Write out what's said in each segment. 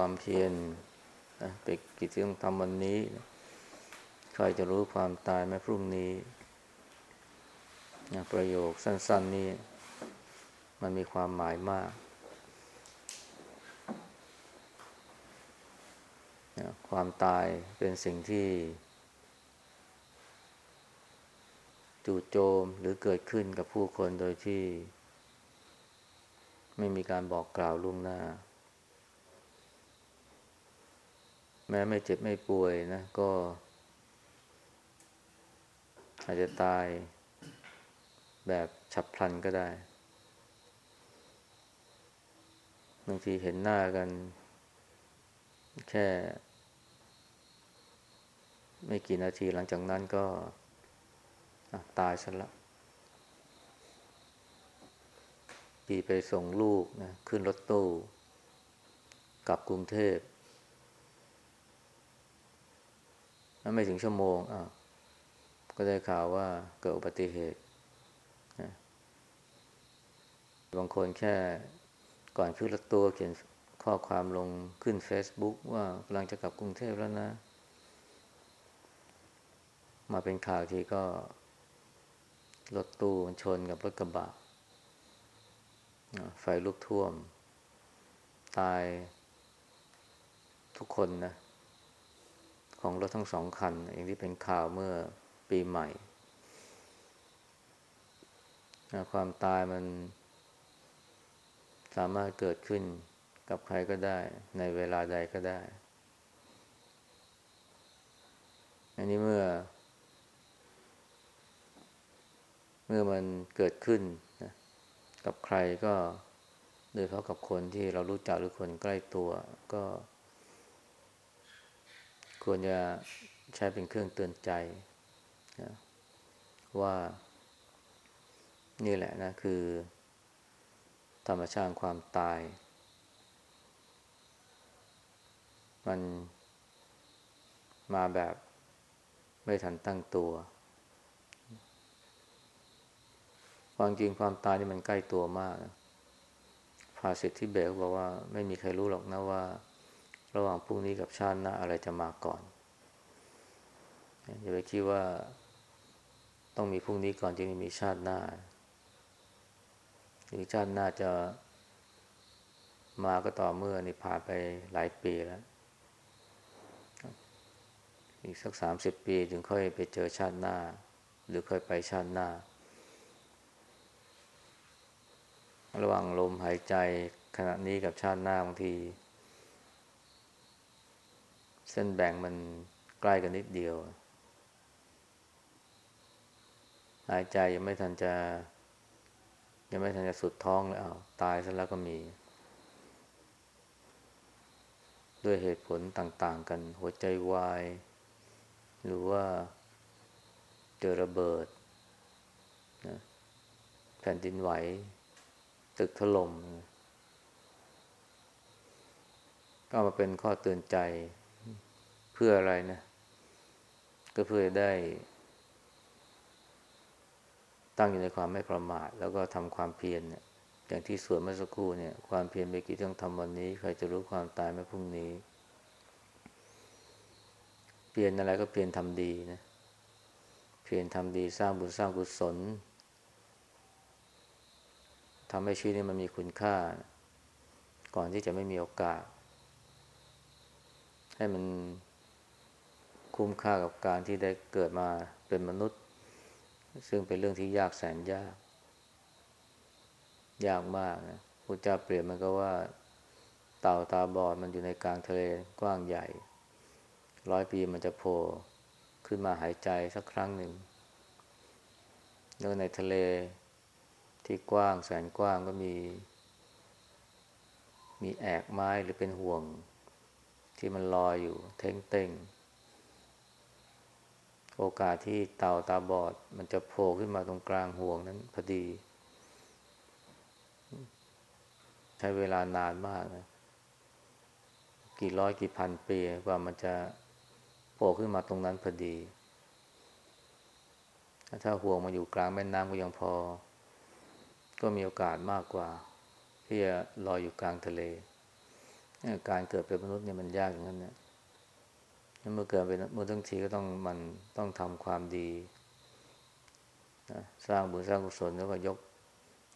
ความเพียรนะไปกิจที่ต้องทำวันนี้ใครจะรู้ความตายแม้พรุ่งนี้นะประโยคสั้น ๆ นี้ มันมีความหมายมากนะความตายเป็นสิ่งที่ จู่โจมหรือเกิดขึ้นกับผู้คนโดยที่ ไม่มีการบอกกล่าวล่วงหน้า แม้ไม่เจ็บไม่ป่วยนะ ก็ อาจจะตายแบบฉับพลันก็ได้บางทีเห็นหน้ากัน แค่ ไม่กี่นาทีหลังจากนั้นก็ตายซะละปีไปส่งลูกนะขึ้นรถตู้ กลับกรุงเทพ ไม่ถึงชั่วโมงอะก็ได้ข่าวว่าเกิดอุบัติเหตุนะบางคนแค่ก่อนขึ้นรถตัวเขียนข้อความลงขึ้น Facebook ว่ากำลังจะกลับกรุงเทพแล้วนะ มาเป็นข่าวทีก็รถตู้ชนกับรถกระบะไฟลุกท่วม ตายทุกคนนะ ของรถทั้งสองคันอย่างที่เป็นข่าวเมื่อปีใหม่ ความตายมันสามารถเกิดขึ้นกับใครก็ได้ ในเวลาใดก็ได้ อันนี้เมื่อ เมื่อมันเกิดขึ้นนะกับใครก็โดยเฉพาะกับคนที่เรารู้จักหรือคนใกล้ตัวก็ ควรจะใช้เป็นเครื่องเตือนใจนะว่า นี่แหละนะ คือ ธรรมชาติความตาย มันมาแบบไม่ทันตั้งตัวความจริงความตายนี่มันใกล้ตัวมากนะภาษิตที่เบกบอกว่า ไม่มีใครรู้หรอกนะว่า ระหว่างพรุ่งนี้กับชาติหน้าอะไรจะมาก่อนอย่าไปคิดว่าต้องมีพรุ่งนี้ก่อนจึงมีชาติหน้า หรือชาติหน้าจะมาก็ต่อเมื่อนี่ผ่านไปหลายปีแล้ว อีกสักสามสิบปีถึงค่อยไปเจอชาติหน้า หรือค่อยไปชาติหน้า ระหว่างลมหายใจขณะนี้กับชาติหน้าบางที เส้นแบ่งมันใกล้กันนิดเดียว หายใจยังไม่ทันจะ ยังไม่ทันจะสุดท้องเลยอ้าวตายซะแล้วก็มี ด้วยเหตุผลต่างๆ กันหัวใจวาย หรือว่าเจอระเบิดนะแผ่นดินไหว ตึกถล่มก็มาเป็นข้อเตือนใจ เพื่ออะไรนะ ก็เพื่อได้ ตั้งอยู่ในความไม่ประมาท แล้วก็ทำความเพียรเนี่ยอย่างที่สวนเมื่อสักครู่เนี่ย ความเพียรไปกี่ต้องทำวันนี้ ใครจะรู้ความตายไม่พรุ่งนี้ เพียรอะไรก็เพียรทำดีนะ เพียรทำดีสร้างบุญสร้างกุศลทำให้ชีวิตนี้มันมีคุณค่า ก่อนที่จะไม่มีโอกาส ให้มัน คุ้มค่ากับการที่ได้เกิดมาเป็นมนุษย์ ซึ่งเป็นเรื่องที่ยากแสนยาก ยากมากนะพุทธเจ้าเปรียบมันก็ว่า เต่าตาบอดมันอยู่ในกลางทะเลกว้างใหญ่ ร้อยปีมันจะโผล่ขึ้นมาหายใจสักครั้งหนึ่งแล้วในทะเลที่กว้างแสนกว้างก็มี มีแอกไม้หรือเป็นห่วง ที่มันลอยอยู่เท่งเต้ง โอกาสที่เต่าตาบอด มันจะโผล่ขึ้นมาตรงกลางห่วงนั้นพอดี ใช้เวลานานมากนะ กี่ร้อยกี่พันปีกว่ามันจะโผล่ขึ้นมาตรงนั้นพอดี ถ้าห่วงมาอยู่กลางแม่น้ำก็ยังพอ ก็มีโอกาสมากกว่า ที่จะลอยอยู่กลางทะเล การเกิดเป็นมนุษย์เนี่ยมันยากอย่างนั้นเนี่ย เมื่อเกิดเป็นมนุษย์ทั้งทีก็ต้องมันต้องทำความดีนะสร้างบุญสร้างกุศลแล้วก็ยก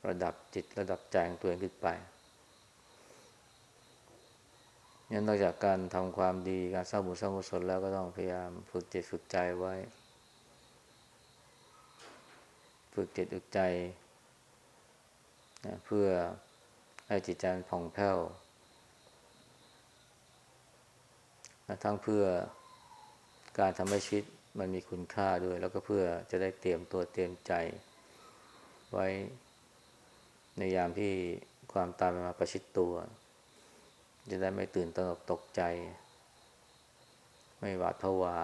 ระดับจิตระดับใจของตัวเองขึ้นไปงั้นนอกจากการทำความดีการสร้างบุญสร้างกุศลแล้วก็ต้องพยายามฝึกจิตฝึกใจไว้ ฝึกจิตฝึกใจนะเพื่อให้จิตใจผ่องแผ้วนะทั้งเพื่อ การทำให้ชีวิตมันมีคุณค่าด้วย แล้วก็เพื่อจะได้เตรียมตัวเตรียมใจ ไว้ในยามที่ความตายมาประชิดตัว จะได้ไม่ตื่นตระหนกตกใจ ไม่หวาดผวา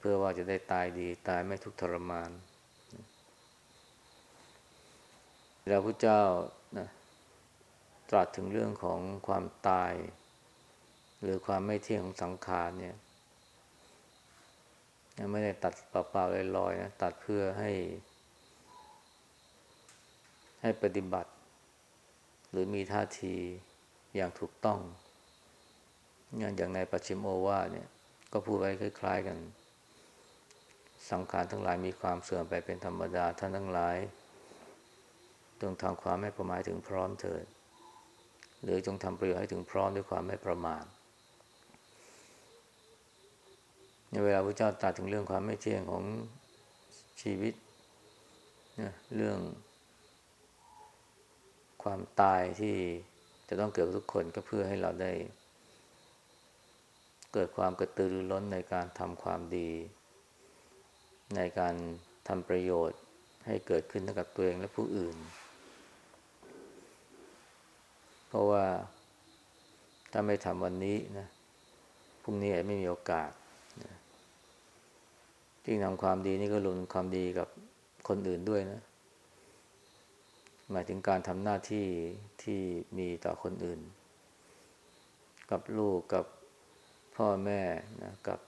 เพื่อว่าจะได้ตายดี ตายไม่ทุกข์ทรมานแล้วพระเจ้านะตรัสถึงเรื่องของความตาย หรือความไม่เที่ยงของสังขารเนี่ย ไม่ได้ตัดเปล่าๆลอยๆนะตัดเพื่อให้ ให้ปฏิบัติ หรือมีท่าทีอย่างถูกต้องอย่างในปัจฉิมโอวาเนี่ย ก็พูดไว้คล้าย ๆ กัน สังขารทั้งหลายมีความเสื่อมไปเป็นธรรมดาท่านทั้งหลายจงทำความไม่ประมาทถึงพร้อมเถิด หรือจงทำประโยชน์ให้ถึงพร้อมด้วยความไม่ประมาท ในเวลาพระเจ้าตรัสถึงเรื่องความไม่เที่ยงของชีวิตนะเรื่องความตายที่จะต้องเกิดทุกคนก็เพื่อให้เราได้ เกิดความกระตือรือร้นในการทำความดี ในการทำประโยชน์ให้เกิดขึ้นกับตัวเองและผู้อื่น เพราะว่าถ้าไม่ทำวันนี้นะพรุ่งนี้อาจไม่มีโอกาส ที่ทำความดีนี่ก็รวมความดีกับคนอื่นด้วยนะ หมายถึงการทำหน้าที่ที่มีต่อคนอื่น กับลูกกับพ่อแม่นะกับ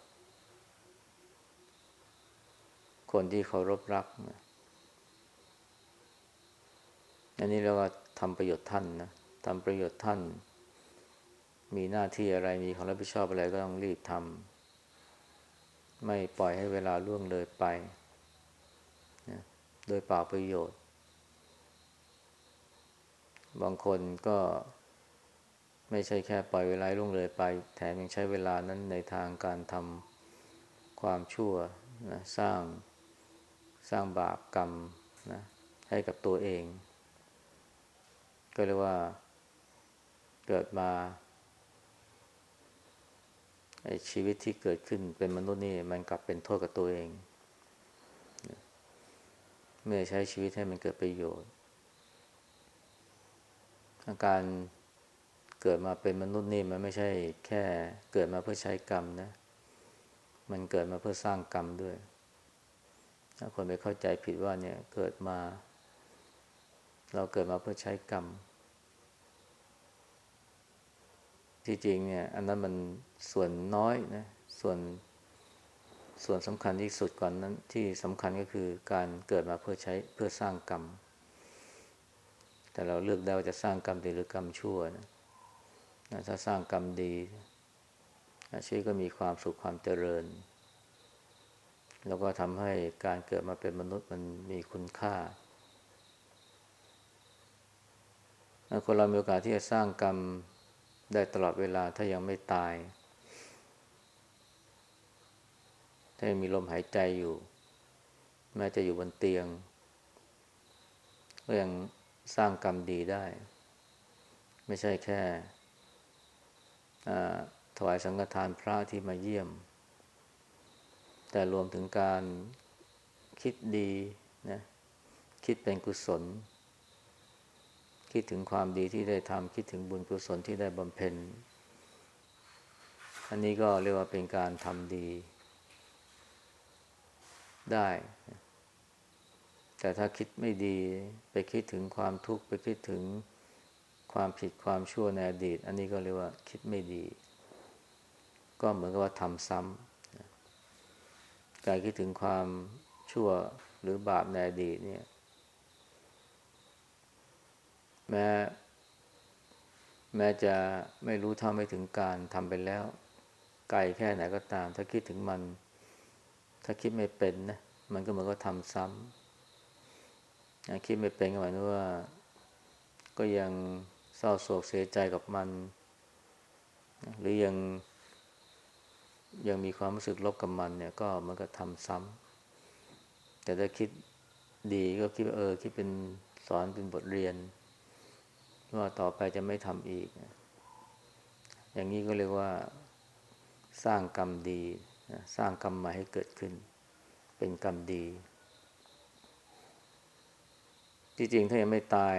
คนที่เคารพรักนะอันนี้เราก็ทำประโยชน์ท่านนะทำประโยชน์ท่าน มีหน้าที่อะไรมีความรับผิดชอบอะไรก็ต้องรีบทำ ไม่ปล่อยให้เวลาล่วงเลยไปนะโดยเปล่าประโยชน์ บางคนก็ไม่ใช่แค่ปล่อยเวลาล่วงเลยไป แถมยังใช้เวลานั้นในทางการทำความชั่วนะสร้างสร้างบาปกรรมนะให้กับตัวเอง ก็เรียกว่าเกิดมา ชีวิตที่เกิดขึ้นเป็นมนุษย์นี่มันกลับเป็นโทษกับตัวเองเมื่อใช้ชีวิตให้มันเกิดประโยชน์อาการเกิดมาเป็นมนุษย์นี่มันไม่ใช่แค่เกิดมาเพื่อใช้กรรมนะ มันเกิดมาเพื่อสร้างกรรมด้วย ถ้าคนไปเข้าใจผิดว่าเนี่ยเกิดมา เราเกิดมาเพื่อใช้กรรม ที่จริงเนี่ยอันนั้นมันส่วนน้อยนะส่วนส่วนสำคัญที่สุดก่อนนั้นที่สำคัญก็คือการเกิดมาเพื่อใช้เพื่อสร้างกรรม แต่เราเลือกได้ว่าจะสร้างกรรมดีหรือกรรมชั่วนะถ้าสร้างกรรมดีชีวิตก็มีความสุขความเจริญ แล้วก็ทำให้การเกิดมาเป็นมนุษย์มันมีคุณค่าคนเรามีโอกาสที่จะสร้างกรรม ได้ตลอดเวลาถ้ายังไม่ตาย ถ้ายังมีลมหายใจอยู่ แม้จะอยู่บนเตียง ก็ยังสร้างกรรมดีได้ ไม่ใช่แค่ถวายสังฆทานพระที่มาเยี่ยม แต่รวมถึงการคิดดีนะคิดเป็นกุศล คิดถึงความดีที่ได้ทำคิดถึงบุญกุศลที่ได้บำเพ็ญ อันนี้ก็เรียกว่าเป็นการทำดี ได้ แต่ถ้าคิดไม่ดีไปคิดถึงความทุกข์ไปคิดถึงความผิดความชั่วในอดีต อันนี้ก็เรียกว่าคิดไม่ดี ก็เหมือนกับว่าทำซ้ำการคิดถึงความชั่วหรือบาปในอดีตเนี่ย แม้ แม้จะไม่รู้เท่าไม่ถึงการทำไปแล้ว ไกลแค่ไหนก็ตาม ถ้าคิดถึงมัน ถ้าคิดไม่เป็นนะมันก็เหมือนก็ทำซ้ำคิดไม่เป็นก็หมายถึงว่า ก็ยังเศร้าโศกเสียใจกับมัน หรือยังยังมีความรู้สึกลบกับมันเนี่ย ก็มันก็ทำซ้ำแต่ถ้าคิดดีก็คิดเออคิดเป็นสอนเป็นบทเรียน ว่าต่อไปจะไม่ทำอีก อย่างนี้ก็เรียกว่าสร้างกรรมดีสร้างกรรมใหม่ให้เกิดขึ้น เป็นกรรมดีจริงๆถ้ายังไม่ตาย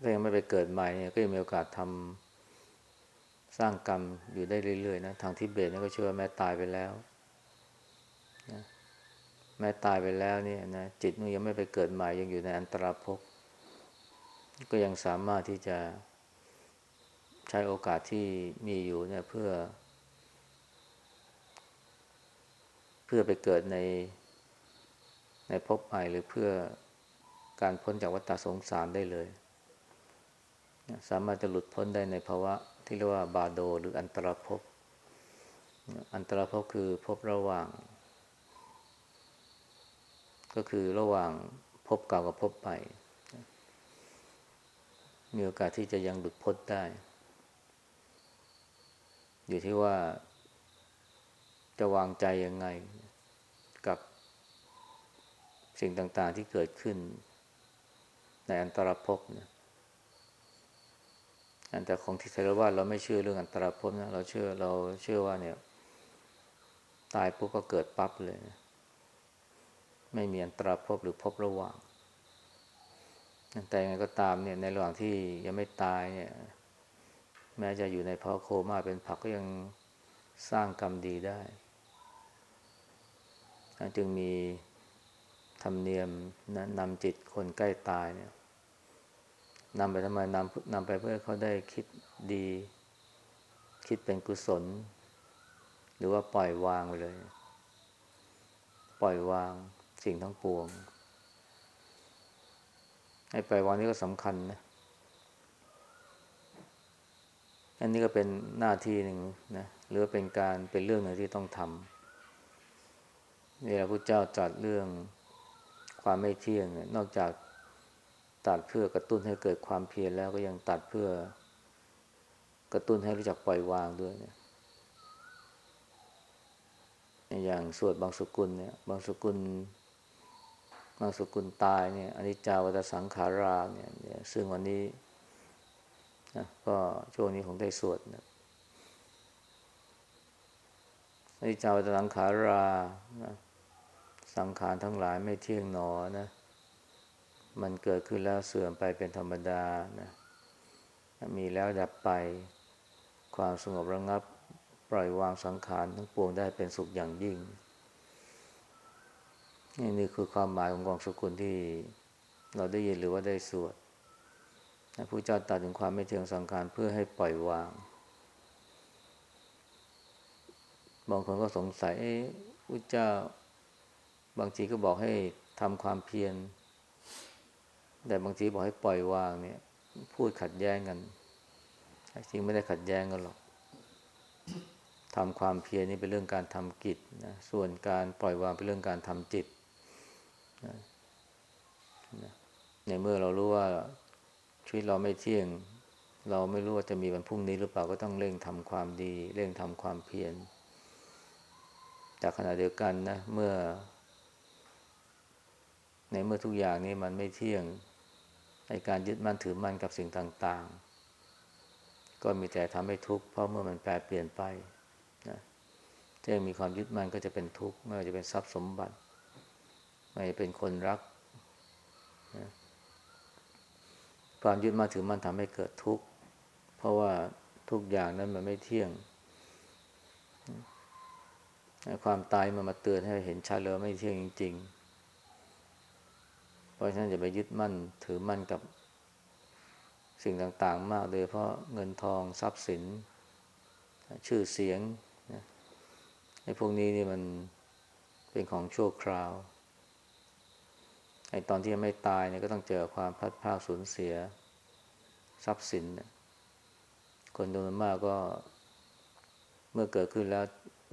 ถ้ายังไม่ไปเกิดใหม่เนี่ยก็ยังมีโอกาสทำสร้างกรรมอยู่ได้เรื่อยๆนะทางทิเบตนี่ก็เชื่อว่าแม้ตายไปแล้วนะแม้ตายไปแล้วเนี่ยนะจิตมันยังไม่ไปเกิดใหม่ยังอยู่ในอันตรภพ ก็ยังสามารถที่จะใช้โอกาสที่มีอยู่เนี่ยเพื่อ เพื่อไปเกิดในในภพใหม่หรือเพื่อการพ้นจากวัฏสงสารได้เลย สามารถจะหลุดพ้นได้ในภาวะที่เรียกว่าบาโด หรืออันตรภพ อันตรภพคือภพระหว่าง ก็คือระหว่างภพเก่ากับภพใหม่ มีโอกาสที่จะยังหลุดพ้นได้ อยู่ที่ว่าจะวางใจยังไงกับสิ่งต่าง ๆ ที่เกิดขึ้น ในอันตรภพเนี่ยแต่ของที่เทรวาเราไม่เชื่อเรื่องอันตรภพนะเราเชื่อเราเชื่อว่าเนี่ย ตายปุ๊บก็เกิดปั๊บเลยนะไม่มีอันตรภพหรือภพระหว่าง แต่ยังไงก็ตามเนี่ยในระหว่างที่ยังไม่ตายเนี่ย แม้จะอยู่ในภาวะโคม่าเป็นผักก็ยังสร้างกรรมดีได้ จึงมีธรรมเนียมนะนำจิตคนใกล้ตายเนี่ยนำไปทำไมนำนำไปเพื่อเขาได้คิดดี คิดเป็นกุศล หรือว่าปล่อยวางไปเลย ปล่อยวางสิ่งทั้งปวง ไอ้ปล่อยวางนี่ก็สำคัญนะอันนี้ก็เป็นหน้าที่หนึ่งนะหรือเป็นการเป็นเรื่องหนึ่งที่ต้องทำเวลาพระเจ้าจัดเรื่องความไม่เที่ยงนอกจากตัดเพื่อกระตุ้นให้เกิดความเพียรแล้วก็ยังตัดเพื่อกระตุ้นให้รู้จักปล่อยวางด้วยเนี่ยอย่างสวดบางสกุลเนี่ย บางสกุล สกุลตายเนี่ยอนิจจาวัตสังขาราเนี่ยซึ่งวันนี้นะก็ช่วงนี้ผมได้สวดนะอนิจจาวัตสังขารานะสังขารทั้งหลายไม่เที่ยงหนอนะมันเกิดขึ้นแล้วเสื่อมไปเป็นธรรมดานะมีแล้วดับไปความสงบระงับ ปล่อยวางสังขารทั้งปวงได้เป็นสุขอย่างยิ่ง นี่นี่คือความหมายของกองสกุลที่เราได้ยินหรือว่าได้สวดพระพุทธเจ้าตัดถึงความไม่เที่ยงสังขารเพื่อให้ปล่อยวาง บางคนก็สงสัยพระเจ้าบางทีก็บอกให้ทำความเพียร แต่บางทีบอกให้ปล่อยวางเนี่ย พูดขัดแย้งกัน จริงไม่ได้ขัดแย้งกันหรอกทำความเพียรนี่เป็นเรื่องการทำกิจนะ ส่วนการปล่อยวางเป็นเรื่องการทำจิต ในเมื่อเรารู้ว่าชีวิตเราไม่เที่ยง เราไม่รู้ว่าจะมีวันพรุ่งนี้หรือเปล่าก็ต้องเร่งทำความดี เร่งทำความเพียรจากขณะเดียวกันนะเมื่อ ในเมื่อทุกอย่างนี้มันไม่เที่ยงในการยึดมั่นถือมั่นกับสิ่งต่าง ๆ ก็มีแต่ทำให้ทุกข์เพราะเมื่อมันแปรเปลี่ยนไปนะถ้ายังมีความยึดมั่นก็จะเป็นทุกข์ไม่ว่าจะเป็นทรัพย์สมบัติ ไม่เป็นคนรักนะความยึดมั่นถือมั่นทำให้เกิดทุกข์ เพราะว่าทุกอย่างนั้นมันไม่เที่ยง ความตายมันมาเตือนให้เห็นชัดเลยไม่เที่ยงจริง ๆ เพราะฉะนั้นจะไปยึดมั่นถือมั่นกับสิ่งต่างๆ มากโดยเพราะเงินทองทรัพย์สิน ชื่อเสียงไอ้พวกนี้นี่มันเป็นของชั่วคราว ไอ้ตอนที่ยังไม่ตายเนี่ยก็ต้องเจอความพัดพลาดสูญเสีย ทรัพย์สิน คนจำนวนมากก็ เมื่อเกิดขึ้นแล้ว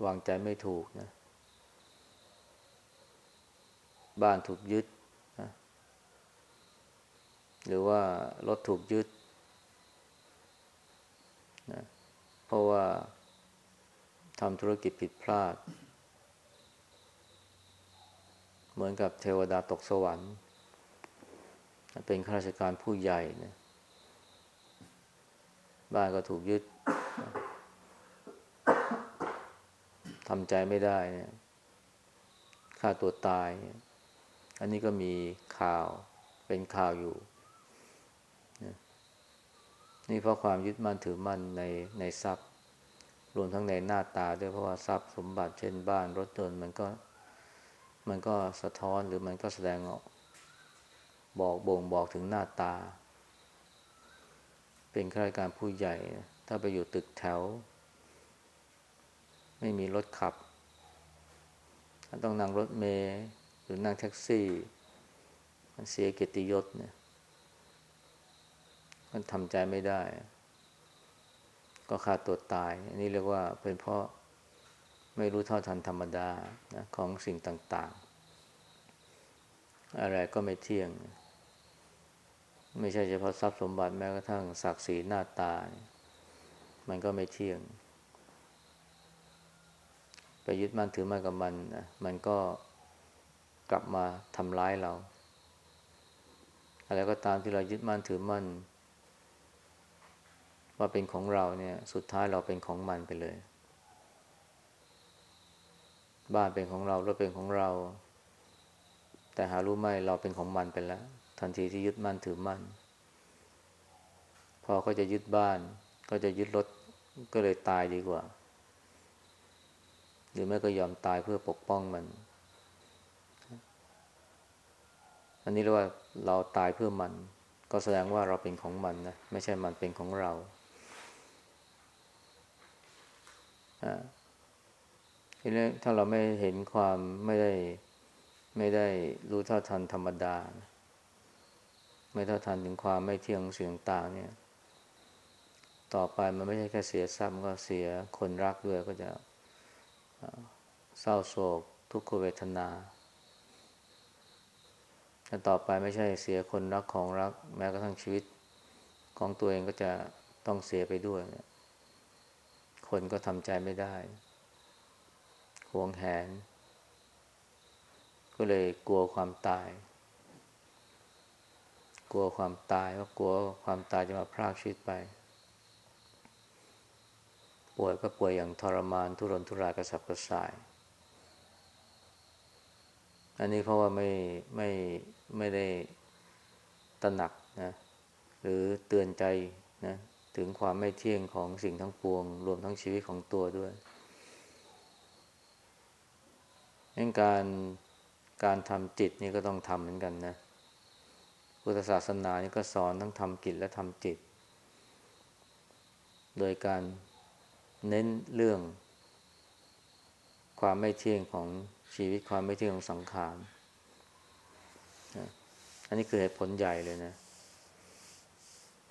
วางใจไม่ถูกนะ บ้านถูกยึดนะหรือว่ารถถูกยึดนะเพราะว่าทำธุรกิจผิดพลาด เห มือนกับเทวดาตกสวรรค์ เป็นข้าราชการผู้ใหญ่นะบ้านก็ถูกยึดทำใจไม่ได้เนี่ยฆ่าตัวตายเนี่ยอันนี้ก็มีข่าวเป็นข่าวอยู่ นี่เพราะความยึดมั่นถือมั่นในในทรัพย์ รวมทั้งในหน้าตาด้วยเพราะว่าทรัพย์สมบัติเช่นบ้านรถยนต์มันก็ มันก็สะท้อนหรือมันก็แสดงออก บอกบ่งบอกถึงหน้าตา เป็นข้าราชการผู้ใหญ่ ถ้าไปอยู่ตึกแถว ไม่มีรถขับ ต้องนั่งรถเมล์หรือนั่งแท็กซี่ มันเสียเกียรติยศเนี่ยมันทำใจไม่ได้ ก็ฆ่าตัวตาย อันนี้เรียกว่าเป็นเพราะ ไม่รู้เท่าทันธรรมดานะของสิ่งต่าง ๆ อะไรก็ไม่เที่ยง ไม่ใช่เฉพาะทรัพย์สมบัติแม้กระทั่งศักดิ์ศรีหน้าตา มันก็ไม่เที่ยง ไปยึดมั่นถือมั่นกับมันนะมันก็กลับมาทำร้ายเรา อะไรก็ตามที่เรายึดมั่นถือมั่น ว่าเป็นของเราเนี่ย สุดท้ายเราเป็นของมันไปเลย บ้านเป็นของเรารถเป็นของเรา แต่หารู้ไหมเราเป็นของมันไปแล้ว ทันทีที่ยึดมั่นถือมั่น พอเขาจะยึดบ้าน ก็จะยึดรถก็เลยตายดีกว่า หรือไม่ก็ยอมตายเพื่อปกป้องมัน อันนี้เรียกว่าเราตายเพื่อมัน ก็แสดงว่าเราเป็นของมันนะ ไม่ใช่มันเป็นของเรา ทีนี้ถ้าเราไม่เห็นความไม่ได้ไม่ได้รู้เท่าทันธรรมดา ไม่เท่าทันถึงความไม่เที่ยงเสียงต่างเนี่ย ต่อไปมันไม่ใช่แค่เสียทรัพย์ก็เสียคนรักด้วยก็จะเศร้าโศก ทุกขเวทนาแต่ต่อไปไม่ใช่เสียคนรักของรัก แม้กระทั่งชีวิตของตัวเองก็จะต้องเสียไปด้วยเนี่ยคนก็ทำใจไม่ได้ หวงแหน ก็เลยกลัวความตาย กลัวความตายว่ากลัวความตายจะมาพรากชีวิตไป ป่วยก็ป่วยอย่างทรมานทุรนทุรายกระสับกระส่าย อันนี้เพราะว่าไม่ไม่ไม่ได้ตระหนักนะหรือเตือนใจนะถึงความไม่เที่ยงของสิ่งทั้งปวง รวมทั้งชีวิตของตัวด้วย นั่นการการทำจิตนี่ก็ต้องทำเหมือนกันนะ พุทธศาสนานี่ก็สอนทั้งทำกิจและทำจิต โดยการเน้นเรื่อง ความไม่เที่ยงของชีวิตความไม่เที่ยงของสังขารอันนี้คือเหตุผลใหญ่เลยนะ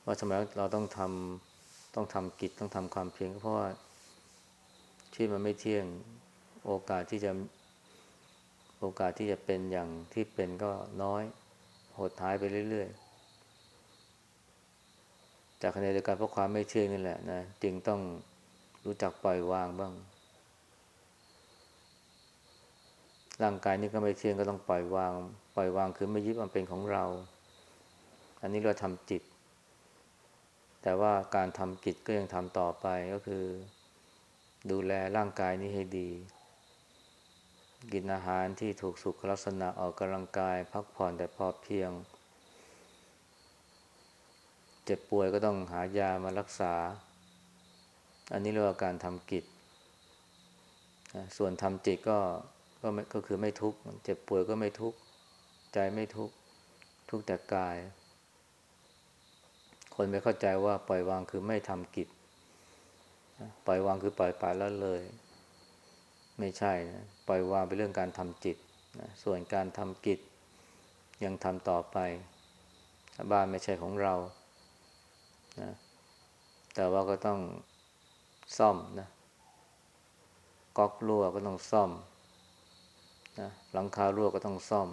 ว่าทำไมเราต้องทำต้องทำกิจต้องทำความเพียรเพราะว่าชีวิตมันไม่เที่ยงโอกาสที่จะ โอกาสที่จะเป็นอย่างที่เป็นก็น้อย หดท้ายไปเรื่อยๆจากในเดียวกันเพราะความไม่เที่ยงนี่แหละนะจึงต้องรู้จักปล่อยวางบ้าง ร่างกายนี้ก็ไม่เที่ยงก็ต้องปล่อยวาง ปล่อยวางคือไม่ยึดมันเป็นของเรา อันนี้เราทำจิต แต่ว่าการทำกิจก็ยังทำต่อไปก็คือ ดูแลร่างกายนี้ให้ดี กินอาหารที่ถูกสุขลักษณะออกกำลังกาย พักผ่อนแต่พอเพียง เจ็บป่วยก็ต้องหายามารักษา อันนี้เรียกว่าการทำกิจ ส่วนทำจิตก็ก็ก็คือไม่ทุกข์เจ็บป่วยก็ไม่ทุกข์ใจไม่ทุกข์ทุกแต่กาย คนไม่เข้าใจว่าปล่อยวางคือไม่ทำกิจ ปล่อยวางคือปล่อยปแล้วเลย ไม่ใช่นะปล่อยวางเป็นเรื่องการทำจิตนะส่วนการทำกิจ ยังทำต่อไป บ้านไม่ใช่ของเรานะแต่ว่าก็ต้องซ่อมนะก๊อกรั่วก็ต้องซ่อมนะหลังคารั่วก็ต้องซ่อม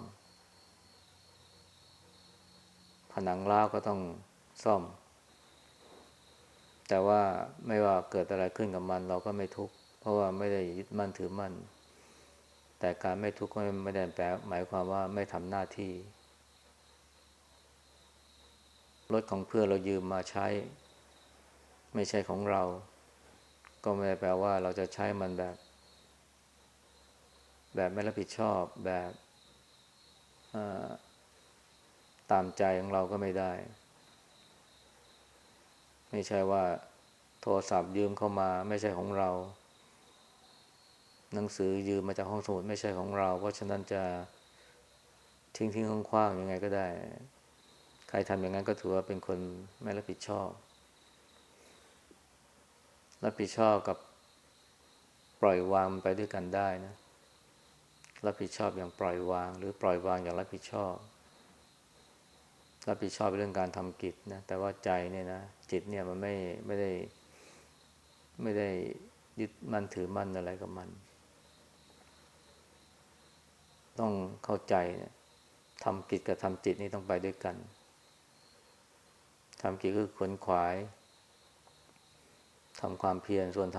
ผนังร้าวก็ต้องซ่อม แต่ว่าไม่ว่าเกิดอะไรขึ้นกับมันเราก็ไม่ทุกข์ เพราะว่าไม่ได้ยึดมั่นถือมั่น แต่การไม่ทุกข์ก็ไม่ได้แปลหมายความว่าไม่ทำหน้าที่ รถของเพื่อนเรายืมมาใช้ ไม่ใช่ของเรา ก็ไม่ได้แปลว่าเราจะใช้มันแบบ แบบไม่รับผิดชอบแบบตามใจของเราก็ไม่ได้ ไม่ใช่ว่าโทรศัพท์ยืมเข้ามาไม่ใช่ของเรา หนังสือยืมมาจากห้องสมุดไม่ใช่ของเรา เพราะฉะนั้นจะทิ้งทิ้งคว้างๆยังไงก็ได้ ใครทำอย่างนั้นก็ถือว่าเป็นคนไม่รับผิดชอบ รับผิดชอบกับปล่อยวางไปด้วยกันได้นะ รับผิดชอบอย่างปล่อยวาง หรือปล่อยวางอย่างรับผิดชอบ รับผิดชอบเรื่องการทำกิจนะ แต่ว่าใจเนี่ยนะจิตเนี่ยมันไม่ไม่ได้ ไม่ได้ยึดมั่นถือมั่นอะไรกับมัน ต้องเข้าใจเนี่ยทำกิจกับทำจิตนี่ต้องไปด้วยกันทำกิจคือขวนขวายทำความเพียรส่วนท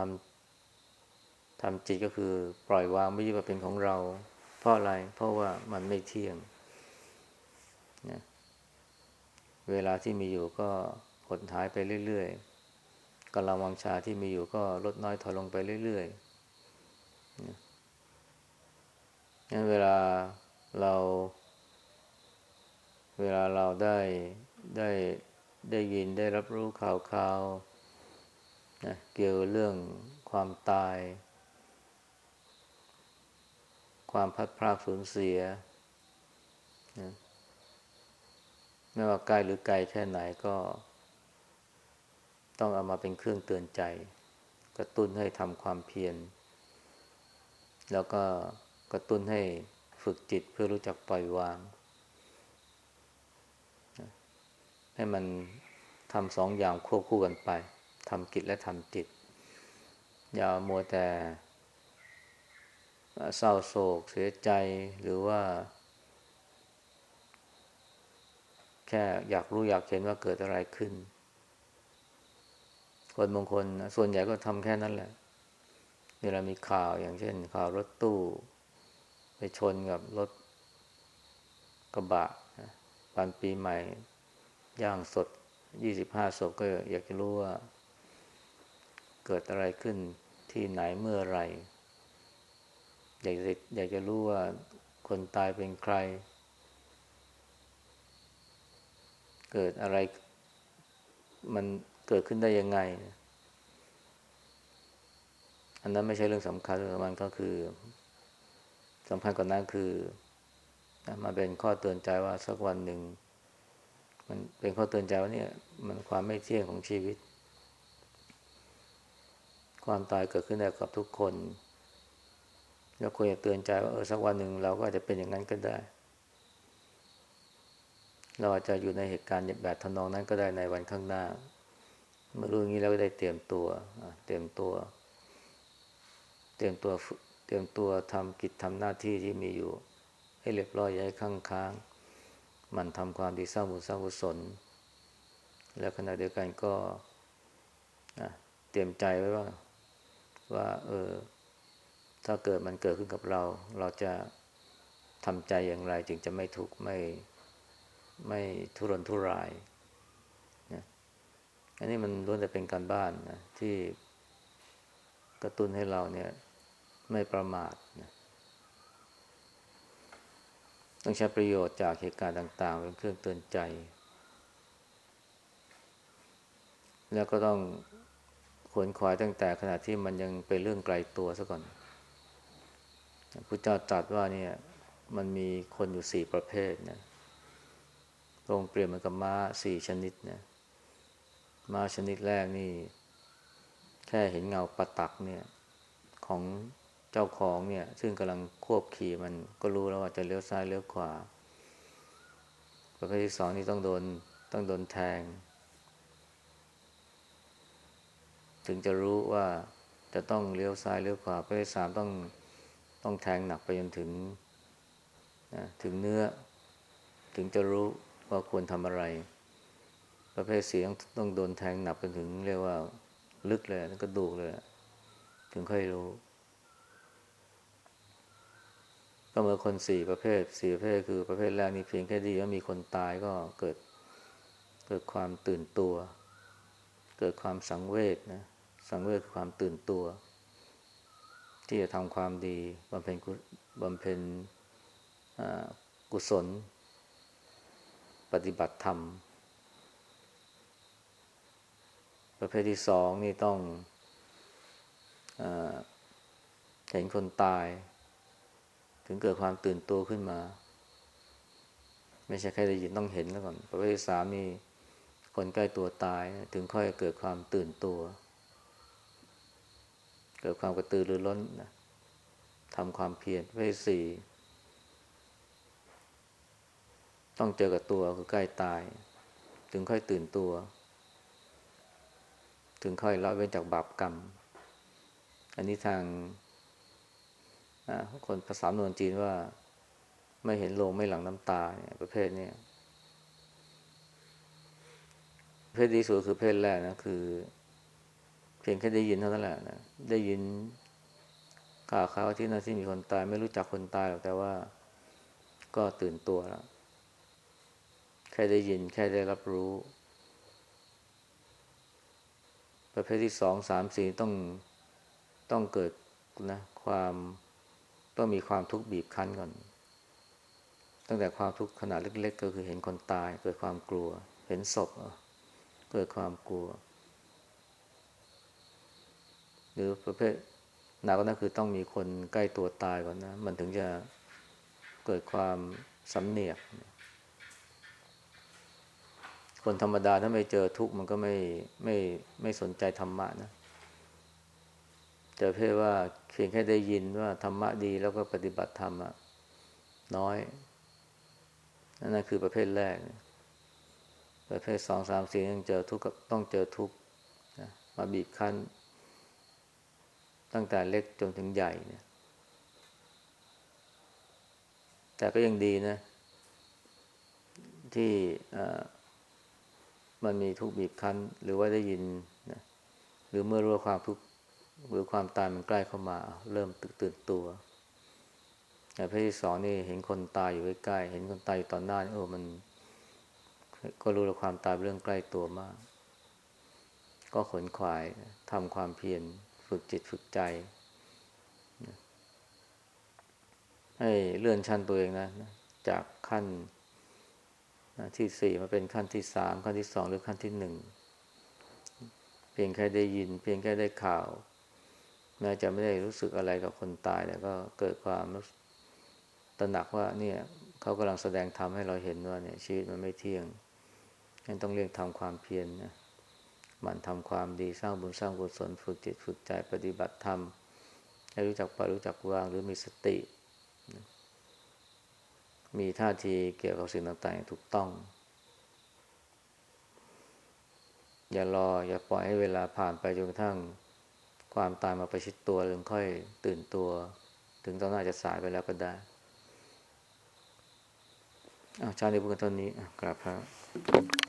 ำทำจิตก็คือปล่อยวางไม่ยึดว่าเป็นของเรา เพราะอะไร เพราะว่ามันไม่เที่ยงเนี่ยเวลาที่มีอยู่ก็หดหายไปเรื่อยๆกำลังวังชาที่มีอยู่ก็ลดน้อยถอยลงไปเรื่อยๆ งั้นเวลาเรา เวลาเราได้ได้ได้ยินได้รับรู้ข่าวข่าวนะเกี่ยวเรื่องความตาย ความพัดพรากสูญเสียนะไม่ว่าใกล้หรือไกลแค่ไหนก็ ต้องเอามาเป็นเครื่องเตือนใจ กระตุ้นให้ทำความเพียรแล้วก็ กระตุ้นให้ฝึกจิตเพื่อรู้จักปล่อยวาง ให้มันทำสองอย่างควบคู่กันไปทำกิจและทำจิต อย่ามัวแต่เศร้าโศกเสียใจหรือว่า แค่อยากรู้อยากเห็นว่าเกิดอะไรขึ้น คนบางคนส่วนใหญ่ก็ทำแค่นั้นแหละเวลามีข่าวอย่างเช่น ข่าวรถตู้ ไปชนกับรถกระบะปันปีใหม่ ย่างสดยี่สิบห้าศพก็อยากจะรู้ว่า เกิดอะไรขึ้นที่ไหนเมื่อไรอยากจะอยากจะรู้ว่าคนตายเป็นใคร เกิดอะไร มันเกิดขึ้นได้ยังไง อันนั้นไม่ใช่เรื่องสำคัญเรื่องมันก็คือ สำคัญกว่านั้นคือมาเป็นข้อเตือนใจว่าสักวันหนึ่ง มันเป็นข้อเตือนใจว่าเนี่ย มันความไม่เที่ยงของชีวิต ความตายเกิดขึ้นได้กับทุกคน แล้วควรจะเตือนใจว่าเออสักวันหนึ่งเราก็อาจจะเป็นอย่างนั้นก็ได้ เราอาจจะอยู่ในเหตุการณ์แบบทนองนั้นก็ได้ในวันข้างหน้า เมื่อรู้อย่างนี้แล้วก็ได้เตรียมตัวเตรียมตัว เตรียมตัว รียมตัวทำกิจทำหน้าที่ที่มีอยู่ ให้เรียบร้อยอย่าให้ข้างค้าง มันทำความดีสร้างบุญสร้างกุศล แล้วขณะเดียวกันก็เตรียมใจไว้ว่าว่า เออ ถ้าเกิดมันเกิดขึ้นกับเรา เราจะทำใจอย่างไร จึงจะไม่ทุกข์ไม่ไม่ทุรนทุรายนะอันนี้มันล้วนแต่เป็นการบ้านนะที่กระตุ้นให้เราเนี่ย ไม่ประมาทนะต้องใช้ประโยชน์จากเหตุการณ์ต่าง ๆ เป็นเครื่องเตือนใจ แล้วก็ต้องขวนขวายตั้งแต่ขณะที่มันยังเป็นเรื่องไกลตัวซะก่อนพระเจ้าตรัสว่าเนี่ยมันมีคนอยู่สี่ประเภทนะทรงเปรียบเหมือนกับม้าสี่ชนิดนี่ยม้าชนิดแรกนี่ แค่เห็นเงาประตักเนี่ย ของ เจ้าของเนี่ย ซึ่งกำลังควบขี่มันก็รู้แล้วว่าจะเลี้ยวซ้ายเลี้ยวขวาประเภทที่สองนี่ต้องโดนต้องโดนแทง ถึงจะรู้ว่าจะต้องเลี้ยวซ้ายเลี้ยวขวาประเภทสามต้องต้องแทงหนักไปจนถึงนะถึงเนื้อ ถึงจะรู้ว่าควรทำอะไร ประเภทสี่ต้องต้องโดนแทงหนักไปถึงเรียกว่า ลึกเลยนั่นก็ดูกเลย ถึงค่อยรู้ ก็เมื่อคนสี่ประเภทสี่ประเภทคือประเภทแรกนี่เพียงแค่ดีว่ามีคนตายก็เกิดเกิดความตื่นตัว เกิดความสังเวชนะสังเวชคือความตื่นตัว ที่จะทำความดีบำเพ็ญบำเพ็ญกุศล ปฏิบัติธรรม ประเภทที่สองนี่ต้องอเห็นคนตาย ถึงเกิดความตื่นตัวขึ้นมา ไม่ใช่แค่ได้ยินต้องเห็นแล้วก่อนประเภทสามนี่คนใกล้ตัวตาย ถึงค่อยเกิดความตื่นตัว เกิดความกระตือรือร้นนะทำความเพียรประเภทสี่ต้องเจอกับตัวคือใกล้ตาย ถึงค่อยตื่นตัว ถึงค่อยละเว้นจากบาปกรรม อันนี้ทาง คนภาษานวนจีนว่า ไม่เห็นโลงไม่หลังน้ำตาเนี่ยประเภทนี้ประเภทที่สุดคือเพศแรกนะคือ เพียงแค่ได้ยินเท่านั้นแหละนะได้ยินข่าวข่าวที่นั่นที่มีคนตาย ไม่รู้จักคนตายหรอกแต่ว่า ก็ตื่นตัวแล้วแค่ได้ยินแค่ได้รับรู้ ประเภทที่สองสามสี่ต้องต้องเกิดนะความ ต้องมีความทุกข์บีบคั้นก่อน ตั้งแต่ความทุกข์ขนาดเล็ก ๆ ก็คือเห็นคนตาย เกิดความกลัว เห็นศพเกิดความกลัว หรือประเภทหนักก็นั่นคือต้องมีคนใกล้ตัวตายก่อนนะ มันถึงจะเกิดความสำเนียก คนธรรมดาถ้าไม่เจอทุกข์มันก็ไม่ไม่ไม่สนใจธรรมะนะ เจอเพศว่าเพียงแค่ได้ยินว่าธรรมะดีแล้วก็ปฏิบัติธรรมะน้อยนั่นคือประเภทแรก ประเภทสองสามสี่ต้องเจอทุกข์ต้องเจอทุกข์มาบีบคั้น ตั้งแต่เล็กจนถึงใหญ่เนี่ย แต่ก็ยังดีนะ ที่มันมีทุกบีบคั้น หรือว่าได้ยินนะหรือเมื่อรู้ความทุกข์ หรือความตายมันใกล้เข้ามา เริ่มตื่นตัวแต่พระที่สองนี่เห็นคนตายอยู่ใกล้ๆเห็นคนตายอยู่ตอนหน้านี่โอ้มัน ก็รู้ว่าความตายเป็นเรื่องใกล้ตัวมาก ก็ขนขวายทำความเพียรฝึกจิตฝึกใจให้เลื่อนชั้นตัวเองนะ จากขั้นที่สี่มาเป็นขั้นที่สามขั้นที่สองหรือขั้นที่หนึ่งเพียงแค่ได้ยิน เพียงแค่ได้ข่าว แม้จะไม่ได้รู้สึกอะไรกับคนตายแต่ก็เกิดความตระหนักว่าเนี่ยเขากำลังแสดงธรรมให้เราเห็นว่าเนี่ยชีวิตมันไม่เที่ยงยังต้องเรียกทำความเพียรนะมันทำความดีสร้างบุญสร้างกุศลฝึกจิตฝึกใจปฏิบัติธรรมให้รู้จักปล่อยรู้จักวางหรือมีสติ มีท่าทีเกี่ยวกับสิ่งต่างๆถูกต้อง อย่ารออย่าปล่อยให้เวลาผ่านไปจนกระทั่ง ความตายมาประชิดตัวหรือค่อยตื่นตัว ถึงตอนนั้นอาจจะสายไปแล้วก็ได้อาชาติในบุญกันตอนนี้กราบพระ